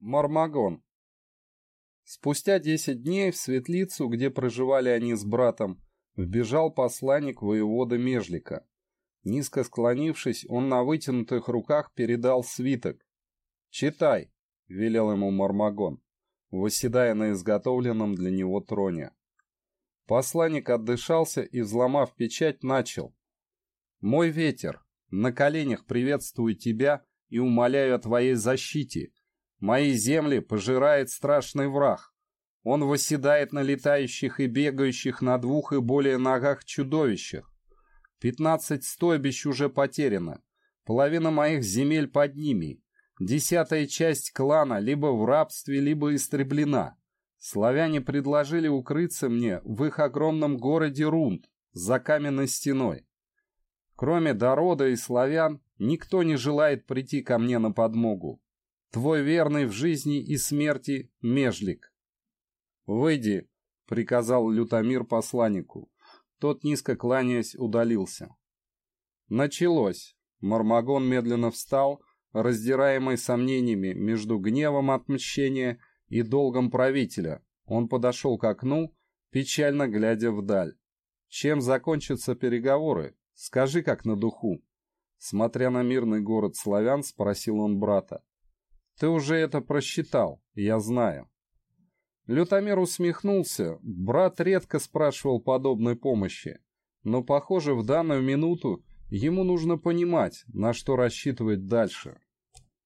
Мармагон. Спустя десять дней в светлицу, где проживали они с братом, вбежал посланник воевода Межлика. Низко склонившись, он на вытянутых руках передал свиток. «Читай», — велел ему Мармагон, восседая на изготовленном для него троне. Посланник отдышался и, взломав печать, начал. «Мой ветер, на коленях приветствую тебя и умоляю о твоей защите, Мои земли пожирает страшный враг. Он восседает на летающих и бегающих на двух и более ногах чудовищах. Пятнадцать стойбищ уже потеряно. Половина моих земель под ними. Десятая часть клана либо в рабстве, либо истреблена. Славяне предложили укрыться мне в их огромном городе Рунд, за каменной стеной. Кроме Дорода и славян, никто не желает прийти ко мне на подмогу. Твой верный в жизни и смерти Межлик. «Выйди», — приказал Лютомир посланнику. Тот, низко кланяясь, удалился. Началось. Мармагон медленно встал, раздираемый сомнениями между гневом отмщения и долгом правителя. Он подошел к окну, печально глядя вдаль. «Чем закончатся переговоры? Скажи, как на духу». Смотря на мирный город славян, спросил он брата. Ты уже это просчитал, я знаю. Лютомер усмехнулся. Брат редко спрашивал подобной помощи. Но, похоже, в данную минуту ему нужно понимать, на что рассчитывать дальше.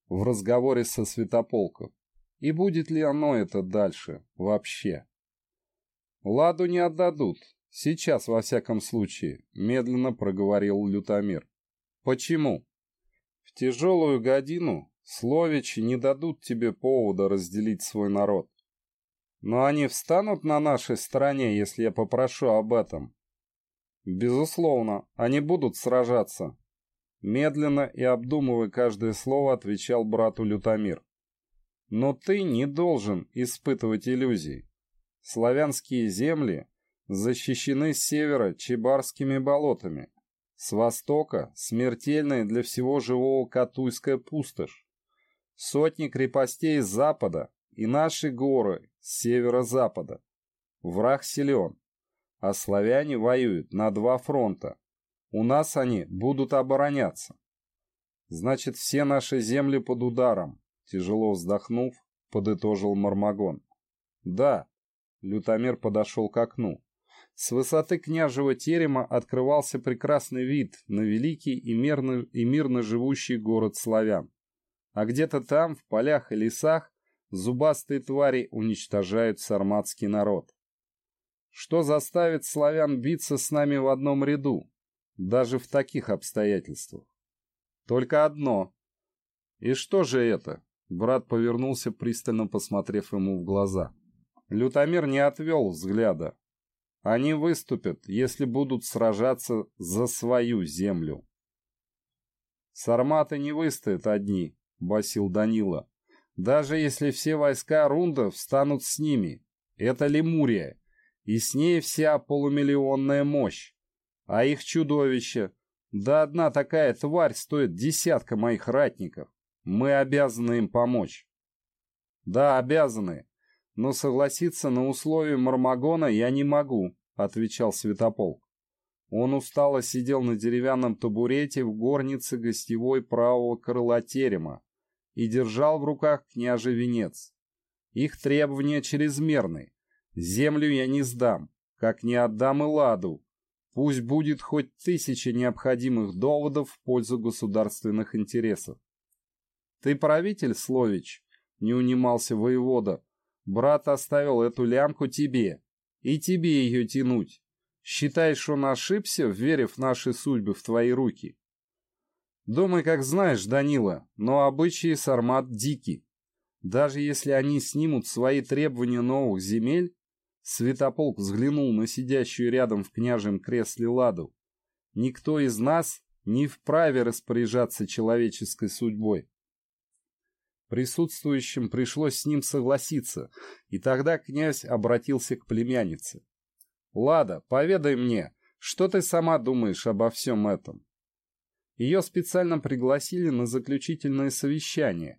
В разговоре со Святополком. И будет ли оно это дальше вообще? Ладу не отдадут. Сейчас, во всяком случае, медленно проговорил Лютомир. Почему? В тяжелую годину Словичи не дадут тебе повода разделить свой народ. Но они встанут на нашей стороне, если я попрошу об этом. Безусловно, они будут сражаться. Медленно и обдумывая каждое слово, отвечал брату Лютомир. Но ты не должен испытывать иллюзий. Славянские земли защищены с севера Чебарскими болотами, с востока смертельная для всего живого Катуйская пустошь, Сотни крепостей с запада и наши горы с северо-запада. Враг силен, а славяне воюют на два фронта. У нас они будут обороняться. Значит, все наши земли под ударом, тяжело вздохнув, подытожил Мармагон. Да, Лютомер подошел к окну. С высоты княжего терема открывался прекрасный вид на великий и мирно, и мирно живущий город славян. А где-то там, в полях и лесах, зубастые твари уничтожают сарматский народ. Что заставит славян биться с нами в одном ряду, даже в таких обстоятельствах? Только одно. И что же это? Брат повернулся, пристально посмотрев ему в глаза. Лютомир не отвел взгляда. Они выступят, если будут сражаться за свою землю. Сарматы не выстоят одни, басил Данила. «Даже если все войска Рунда встанут с ними, это Лемурия, и с ней вся полумиллионная мощь. А их чудовище, да одна такая тварь стоит десятка моих ратников. Мы обязаны им помочь». «Да, обязаны, но согласиться на условия Мармагона я не могу», — отвечал Святополк. Он устало сидел на деревянном табурете в горнице гостевой правого крыла терема, и держал в руках княжий венец. Их требования чрезмерны. Землю я не сдам, как не отдам и ладу. Пусть будет хоть тысяча необходимых доводов в пользу государственных интересов. Ты правитель, Слович, не унимался воевода. Брат оставил эту лямку тебе, и тебе ее тянуть. Считаешь, он ошибся, верив наши судьбы в твои руки? Думай, как знаешь, Данила, но обычаи сармат дики. Даже если они снимут свои требования новых земель, Святополк взглянул на сидящую рядом в княжем кресле Ладу. Никто из нас не вправе распоряжаться человеческой судьбой. Присутствующим пришлось с ним согласиться, и тогда князь обратился к племяннице. «Лада, поведай мне, что ты сама думаешь обо всем этом?» Ее специально пригласили на заключительное совещание.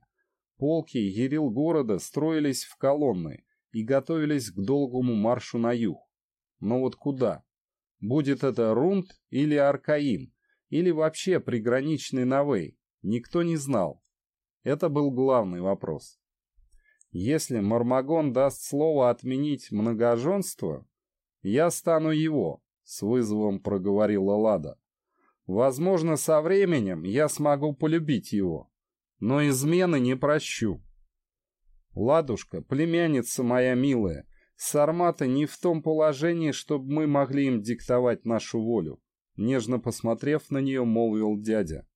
Полки ерил города строились в колонны и готовились к долгому маршу на юг. Но вот куда? Будет это Рунд или Аркаим, или вообще приграничный Навей, никто не знал. Это был главный вопрос. Если Мармагон даст слово отменить многоженство, я стану его, с вызовом проговорила Лада. Возможно, со временем я смогу полюбить его, но измены не прощу. Ладушка, племянница моя милая, Сарматы не в том положении, чтобы мы могли им диктовать нашу волю. Нежно посмотрев на нее, молвил дядя.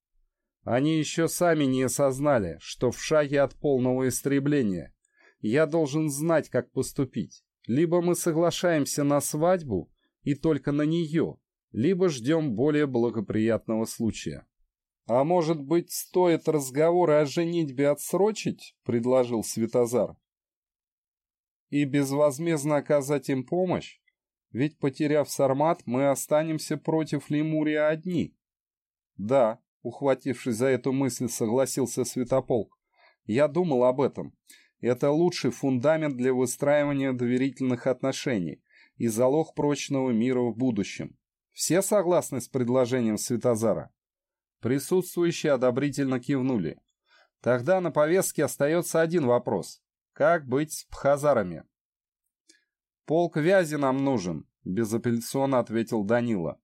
Они еще сами не осознали, что в шаге от полного истребления. Я должен знать, как поступить. Либо мы соглашаемся на свадьбу, и только на нее, либо ждем более благоприятного случая. «А может быть, стоит разговоры о женитьбе отсрочить?» — предложил Светозар и безвозмездно оказать им помощь? Ведь, потеряв Сармат, мы останемся против Лемурия одни. Да, ухватившись за эту мысль, согласился Святополк. Я думал об этом. Это лучший фундамент для выстраивания доверительных отношений и залог прочного мира в будущем. Все согласны с предложением Светозара? Присутствующие одобрительно кивнули. Тогда на повестке остается один вопрос. Как быть с пхазарами? «Полк вязи нам нужен», — безапелляционно ответил Данила.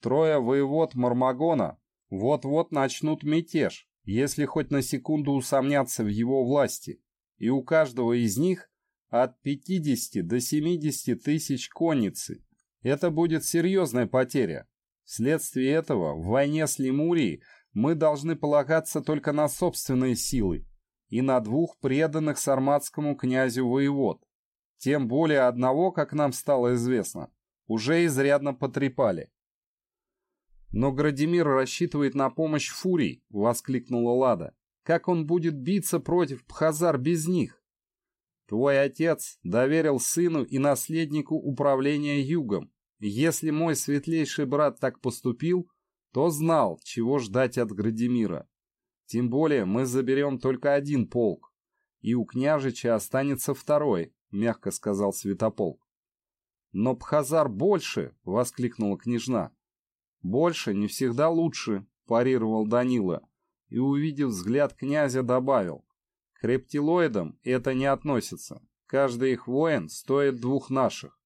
«Трое воевод Мармагона вот-вот начнут мятеж, если хоть на секунду усомнятся в его власти, и у каждого из них от 50 до 70 тысяч конницы. Это будет серьезная потеря. Вследствие этого в войне с Лемурией мы должны полагаться только на собственные силы, и на двух преданных сарматскому князю воевод. Тем более одного, как нам стало известно, уже изрядно потрепали. «Но Градимир рассчитывает на помощь фурий», — воскликнула Лада. «Как он будет биться против Пхазар без них?» «Твой отец доверил сыну и наследнику управления югом. Если мой светлейший брат так поступил, то знал, чего ждать от Градимира. Тем более мы заберем только один полк, и у княжича останется второй, мягко сказал Святополк. Но Пхазар больше, воскликнула княжна. Больше не всегда лучше, парировал Данила, и, увидев взгляд князя, добавил. К рептилоидам это не относится. Каждый их воин стоит двух наших.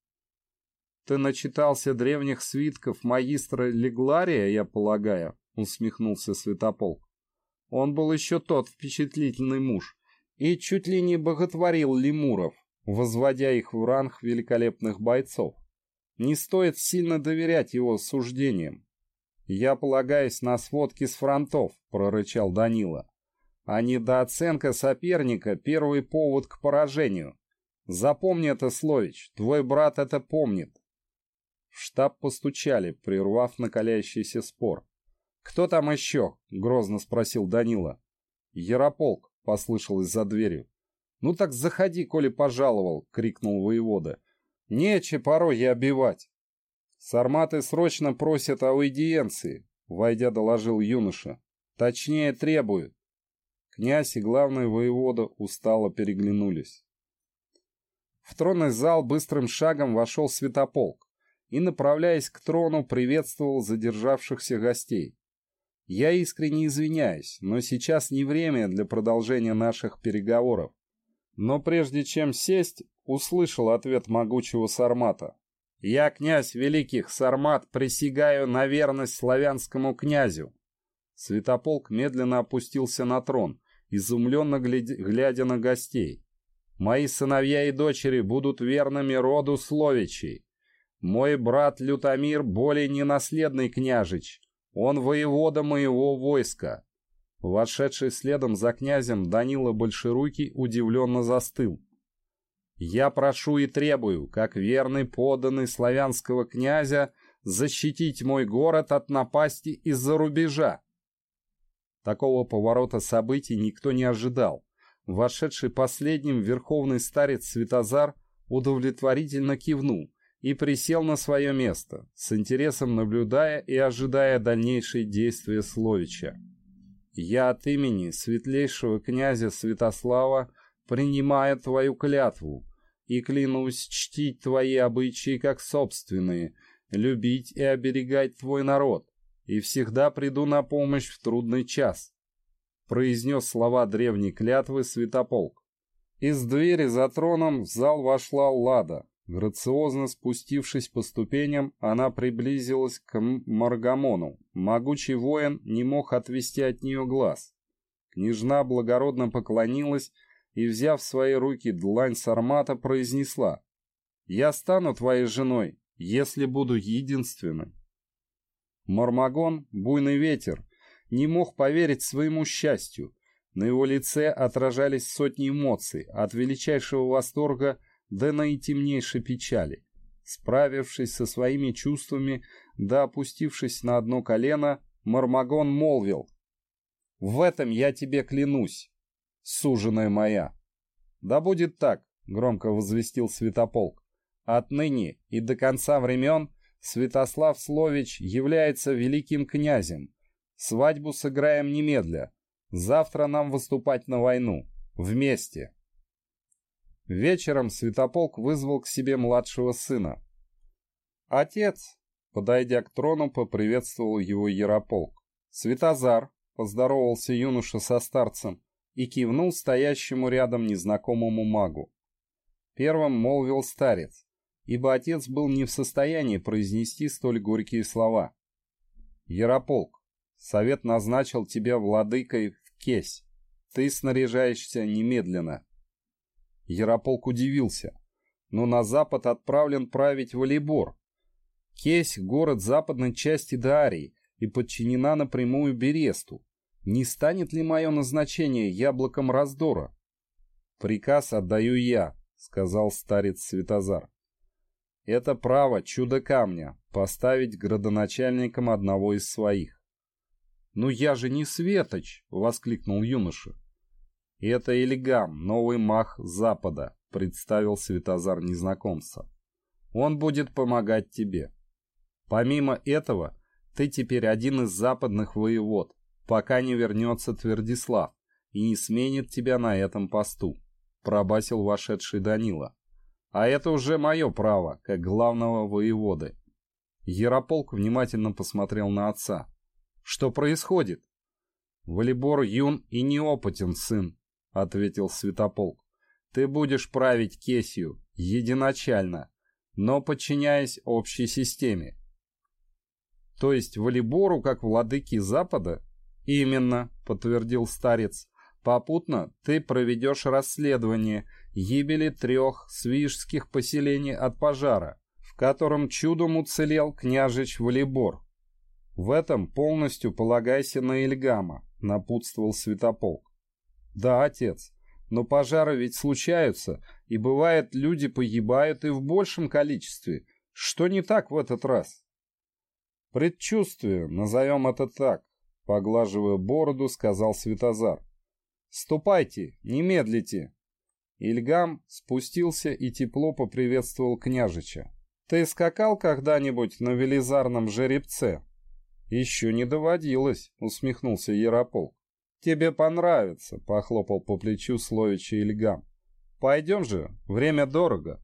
Ты начитался древних свитков магистра Леглария, я полагаю, усмехнулся Святополк. Он был еще тот впечатлительный муж и чуть ли не боготворил лемуров, возводя их в ранг великолепных бойцов. Не стоит сильно доверять его суждениям. «Я полагаюсь на сводки с фронтов», — прорычал Данила. «А недооценка соперника — первый повод к поражению. Запомни это, Слович, твой брат это помнит». В штаб постучали, прервав накаляющийся спор. «Кто там еще?» — грозно спросил Данила. «Ярополк», — послышалось за дверью. «Ну так заходи, коли пожаловал!» — крикнул воевода. «Нече пороги обивать!» «Сарматы срочно просят аудиенции», — войдя доложил юноша. «Точнее требуют». Князь и главный воевода устало переглянулись. В тронный зал быстрым шагом вошел святополк и, направляясь к трону, приветствовал задержавшихся гостей. Я искренне извиняюсь, но сейчас не время для продолжения наших переговоров. Но прежде чем сесть, услышал ответ могучего Сармата. «Я, князь великих Сармат, присягаю на верность славянскому князю». Святополк медленно опустился на трон, изумленно глядя на гостей. «Мои сыновья и дочери будут верными роду Словичей. Мой брат Лютомир более не наследный княжич, он воевода моего войска. Вошедший следом за князем Данила Большерукий удивленно застыл. Я прошу и требую, как верный поданный славянского князя, защитить мой город от напасти из-за рубежа. Такого поворота событий никто не ожидал. Вошедший последним верховный старец Святозар удовлетворительно кивнул, и присел на свое место, с интересом наблюдая и ожидая дальнейшие действия Словича. я от имени светлейшего князя Святослава принимаю твою клятву и клянусь чтить твои обычаи как собственные, любить и оберегать твой народ, и всегда приду на помощь в трудный час», произнес слова древней клятвы Святополк. Из двери за троном в зал вошла Лада. Грациозно спустившись по ступеням, она приблизилась к Маргамону. Могучий воин не мог отвести от нее глаз. Княжна благородно поклонилась и, взяв в свои руки длань сармата, произнесла «Я стану твоей женой, если буду единственным». Мармагон, буйный ветер, не мог поверить своему счастью. На его лице отражались сотни эмоций, от величайшего восторга до наитемнейшей печали. Справившись со своими чувствами, да опустившись на одно колено, Мармагон молвил. «В этом я тебе клянусь, суженая моя». «Да будет так», — громко возвестил Святополк. «Отныне и до конца времен Святослав Слович является великим князем. Свадьбу сыграем немедля. Завтра нам выступать на войну. Вместе». Вечером Святополк вызвал к себе младшего сына. «Отец!» — подойдя к трону, поприветствовал его Ярополк. «Святозар!» — поздоровался юноша со старцем и кивнул стоящему рядом незнакомому магу. Первым молвил старец, ибо отец был не в состоянии произнести столь горькие слова. «Ярополк, совет назначил тебя владыкой в Кесь. Ты снаряжаешься немедленно». Ярополк удивился. Но на запад отправлен править Валибор. Кесь — город западной части Дарии и подчинена напрямую Бересту. Не станет ли мое назначение яблоком раздора? Приказ отдаю я, сказал старец Светозар. Это право чудо камня поставить градоначальником одного из своих. «Ну я же не Светоч!» — воскликнул юноша. «Это Ильгам, новый мах Запада», — представил Светозар незнакомца. «Он будет помогать тебе. Помимо этого, ты теперь один из западных воевод, пока не вернется Твердислав и не сменит тебя на этом посту», — пробасил вошедший Данила. «А это уже мое право, как главного воеводы». Ярополк внимательно посмотрел на отца. «Что происходит?» «Валибор юн и неопытен сын», — ответил Святополк. «Ты будешь править Кесью единачально, но подчиняясь общей системе». «То есть Валибору как владыке Запада?» «Именно», — подтвердил старец. «Попутно ты проведешь расследование гибели трех свижских поселений от пожара, в котором чудом уцелел княжич Валибор. В этом полностью полагайся на Ильгама», — напутствовал Святополк. Да, отец, но пожары ведь случаются, и бывает, люди погибают и в большем количестве. Что не так в этот раз? Предчувствие, назовем это так, поглаживая бороду, сказал Светозар. Ступайте, не медлите. Ильгам спустился и тепло поприветствовал княжича. Ты скакал когда-нибудь на велизарном жеребце? Еще не доводилось, усмехнулся Ярополк. «Тебе понравится», — похлопал по плечу Словича Ильгам. «Пойдем же, время дорого».